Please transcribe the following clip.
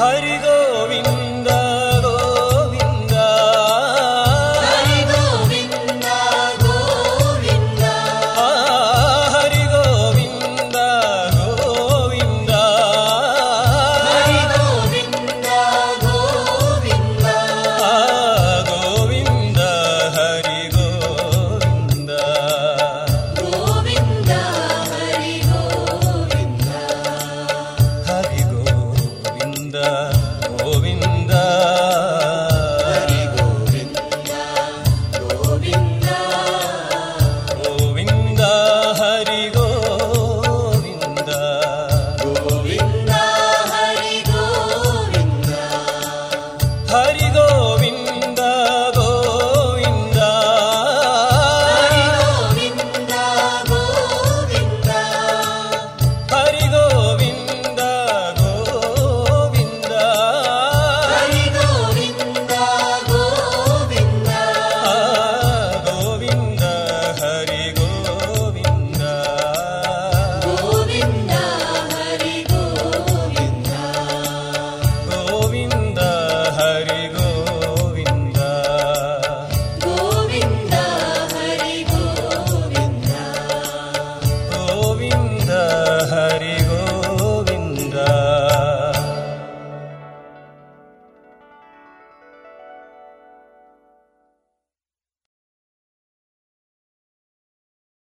Hari Govind love.